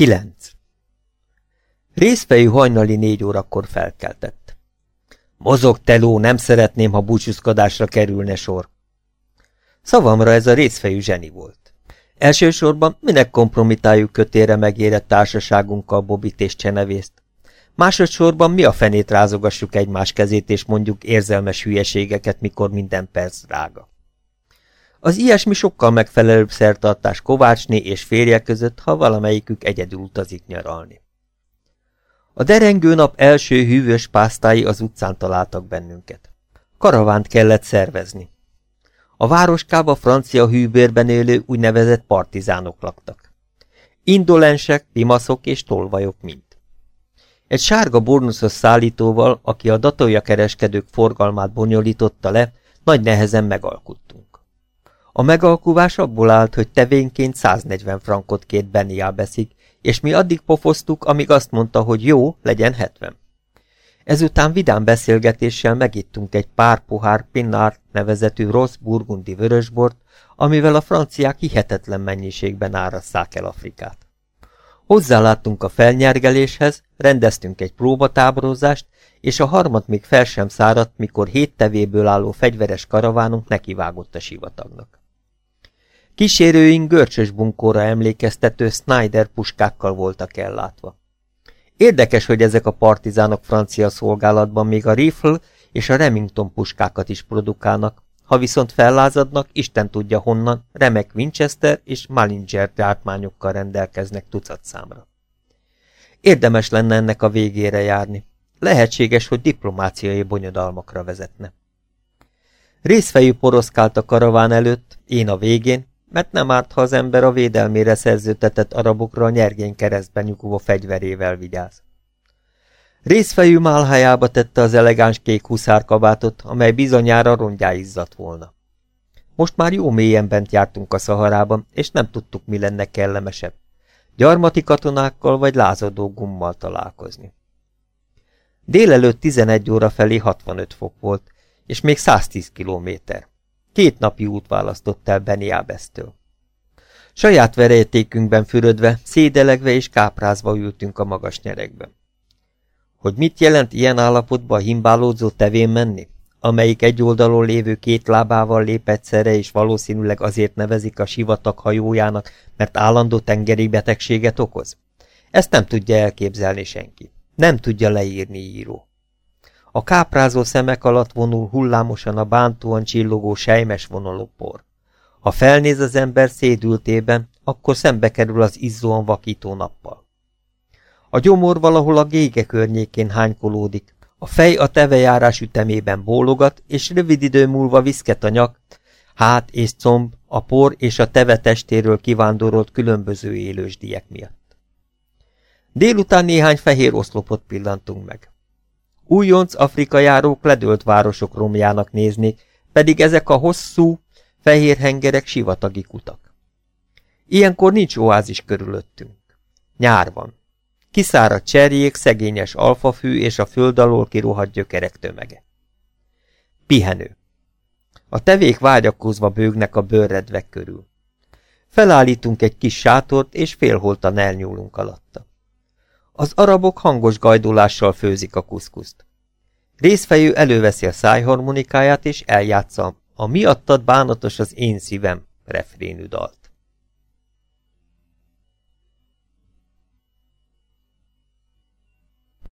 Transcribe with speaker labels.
Speaker 1: 9. Részfejű hajnali négy órakor felkeltett. Mozog, teló, nem szeretném, ha búcsúzkodásra kerülne sor. Szavamra ez a részfejű zseni volt. Elsősorban minek kompromitáljuk kötére megérett társaságunkkal Bobit és Csenevészt. Másodszorban mi a fenét rázogassuk egymás kezét, és mondjuk érzelmes hülyeségeket, mikor minden perc drága. Az ilyesmi sokkal megfelelőbb szertartás Kovácsné és férje között, ha valamelyikük egyedül utazik nyaralni. A derengő nap első hűvös pásztái az utcán találtak bennünket. Karavánt kellett szervezni. A városkába francia hűbérben élő úgynevezett partizánok laktak. Indolensek, pimaszok és tolvajok mind. Egy sárga bornuszos szállítóval, aki a datója kereskedők forgalmát bonyolította le, nagy nehezen megalkuttunk. A megalkuvás abból állt, hogy tevénként 140 frankot kért Benny Albeszik, és mi addig pofoztuk, amíg azt mondta, hogy jó, legyen 70. Ezután vidám beszélgetéssel megittunk egy pár pohár Pinnart nevezetű rossz burgundi vörösbort, amivel a franciák hihetetlen mennyiségben árasszák el Afrikát. Hozzáláttunk a felnyergeléshez, rendeztünk egy próbatáborozást, és a harmad még fel sem száradt, mikor hét tevéből álló fegyveres karavánunk nekivágott a sivatagnak. Kísérőink görcsös bunkóra emlékeztető Snyder puskákkal voltak ellátva. Érdekes, hogy ezek a partizánok francia szolgálatban még a rifle és a Remington puskákat is produkálnak, ha viszont fellázadnak, Isten tudja honnan, remek Winchester és Malinger gyártmányokkal rendelkeznek tucat számra. Érdemes lenne ennek a végére járni. Lehetséges, hogy diplomáciai bonyodalmakra vezetne. Részfejű poroszkált a karaván előtt, én a végén, mert nem árt, ha az ember a védelmére szerzőtetett arabokra a nyergény keresztben nyugvó fegyverével vigyáz. Részfejű málhájába tette az elegáns kék huszárkabátot, amely bizonyára rongyá izzadt volna. Most már jó mélyen bent jártunk a szaharában, és nem tudtuk, mi lenne kellemesebb. Gyarmati katonákkal vagy lázadó gummal találkozni. Délelőtt 11 óra felé 65 fok volt, és még 110 kilométer. Két napi út választott el Beniábesztől. Saját verejtékünkben fürödve, szédelegve és káprázva ültünk a magas nyerekben. Hogy mit jelent ilyen állapotban a himbálódzó tevén menni, amelyik egy oldalon lévő két lábával lép egyszerre, és valószínűleg azért nevezik a sivatag hajójának, mert állandó tengeri betegséget okoz? Ezt nem tudja elképzelni senki. Nem tudja leírni író. A káprázó szemek alatt vonul hullámosan a bántóan csillogó sejmes vonalú por. Ha felnéz az ember szédültében, akkor szembe kerül az izzóan vakító nappal. A gyomor valahol a gége környékén hánykolódik, a fej a tevejárás ütemében bólogat, és rövid idő múlva viszket a nyak, hát és comb, a por és a teve testéről kivándorolt különböző élősdiek miatt. Délután néhány fehér oszlopot pillantunk meg. Újonc Afrika járók ledölt városok romjának néznék, pedig ezek a hosszú, fehér hengerek sivatagi kutak. Ilyenkor nincs oázis körülöttünk. Nyár van. Kiszáradt cserjék, szegényes alfafű és a föld alól kirohadt gyökerek tömege. Pihenő. A tevék vágyakozva bőgnek a bőrredvek körül. Felállítunk egy kis sátort, és félholtan elnyúlunk alatta. Az arabok hangos gajdulással főzik a kuszkuszt. Részfejű előveszi a szájharmonikáját, és eljátsza a miattad bánatos az én szívem refrénű dalt.